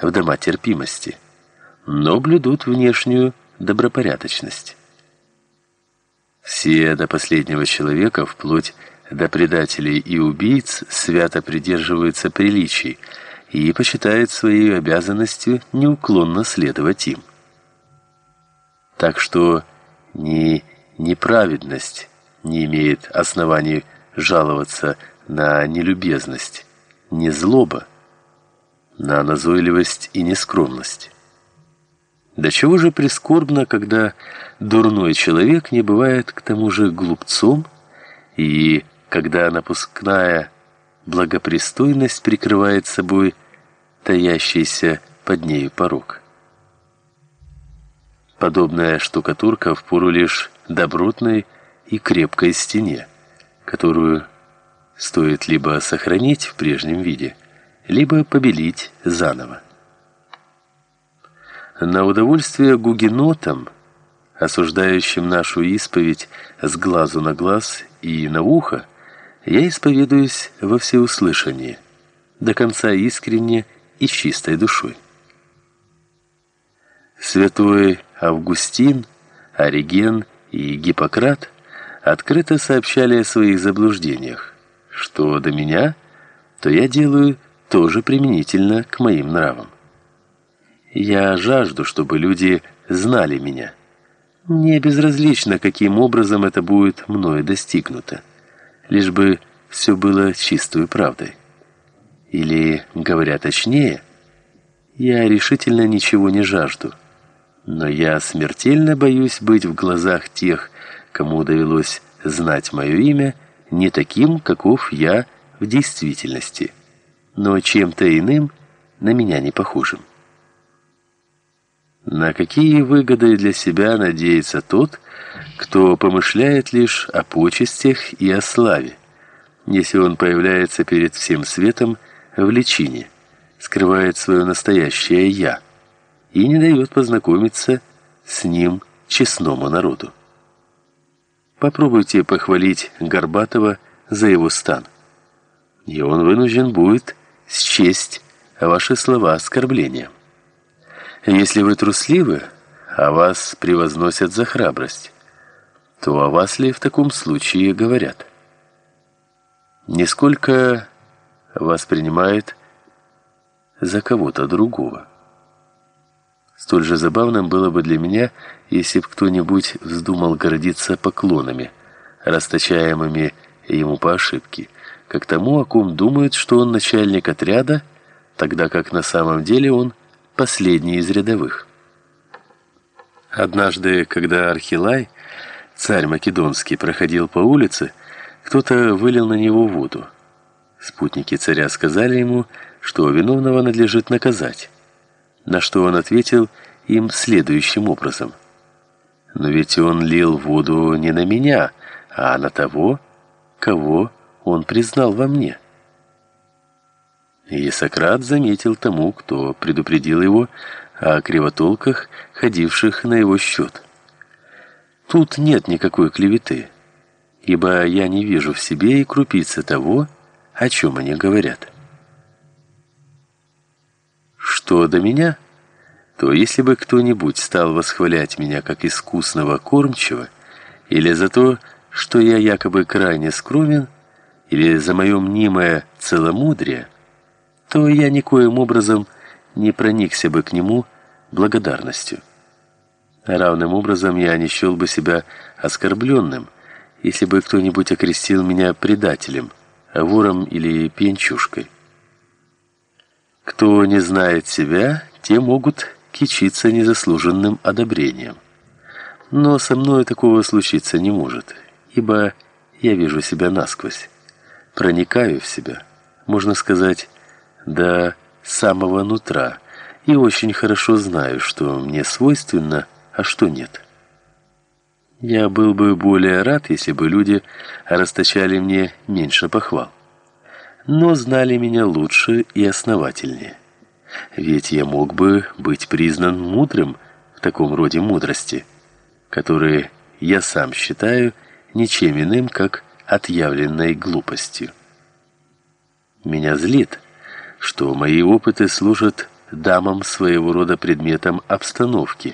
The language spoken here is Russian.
в дома терпимости, но блюдут внешнюю добропорядочность. Все до последнего человека, вплоть до предателей и убийц, свято придерживаются приличий и почитают своей обязанностью неуклонно следовать им. Так что ни неправедность не имеет оснований жаловаться на нелюбезность, не злоба, на назойливость и нескромность. До чего же прискорбно, когда дурной человек не бывает к тому же глупцом, и когда напускная благопристойность прикрывает собой таящийся под нею порог. Подобная штукатурка впору лишь добротной и крепкой стене, которую стоит либо сохранить в прежнем виде, либо побелить заново. На удовольствие гугенотам, осуждающим нашу исповедь с глазу на глаз и на ухо, я исповедуюсь во всеуслышание, до конца искренне и чистой душой. Святой Августин, Ориген и Гиппократ открыто сообщали о своих заблуждениях. Что до меня, то я делаю тоже применительно к моим нравам. Я жажду, чтобы люди знали меня. Мне безразлично, каким образом это будет мною достигнуто, лишь бы все было чистой правдой. Или, говоря точнее, я решительно ничего не жажду. Но я смертельно боюсь быть в глазах тех, кому довелось знать мое имя, не таким, каков я в действительности, но чем-то иным, на меня не похожим. На какие выгоды для себя надеется тот, кто помышляет лишь о почестях и о славе, если он появляется перед всем светом в личине, скрывает свое настоящее «я» и не дает познакомиться с ним честному народу. Попробуйте похвалить Горбатова за его стан. И он вынужден будет счесть ваши слова оскорблением. Если вы трусливы, а вас превозносят за храбрость, то о вас ли в таком случае говорят? Несколько вас принимает за кого-то другого. Столь же забавным было бы для меня, если бы кто-нибудь вздумал гордиться поклонами, расточаемыми ему по ошибке, как тому, о ком думают, что он начальник отряда, тогда как на самом деле он последний из рядовых. Однажды, когда Архилай, царь македонский, проходил по улице, кто-то вылил на него воду. Спутники царя сказали ему, что виновного надлежит наказать. На что он ответил им следующим образом: "Но ведь он лил воду не на меня, а на того, кого он признал во мне". И Сократ заметил тому, кто предупредил его о кривотолках, ходивших на его счет. Тут нет никакой клеветы, ибо я не вижу в себе и крупицы того, о чем они говорят. Что до меня, то если бы кто-нибудь стал восхвалять меня как искусного кормчего, или за то, что я якобы крайне скромен, или за мое мнимое целомудрие, то я никоим образом не проникся бы к нему благодарностью. Равным образом я не счел бы себя оскорбленным, если бы кто-нибудь окрестил меня предателем, вором или пьянчушкой. Кто не знает себя, те могут кичиться незаслуженным одобрением. Но со мной такого случиться не может, ибо я вижу себя насквозь, проникаю в себя, можно сказать, до самого нутра, и очень хорошо знаю, что мне свойственно, а что нет. Я был бы более рад, если бы люди расточали мне меньше похвал. Но знали меня лучше и основательнее. Ведь я мог бы быть признан мудрым в таком роде мудрости, которые я сам считаю ничем иным, как отъявленной глупостью. Меня злит, что мои опыты служат дамам своего рода предметом обстановки.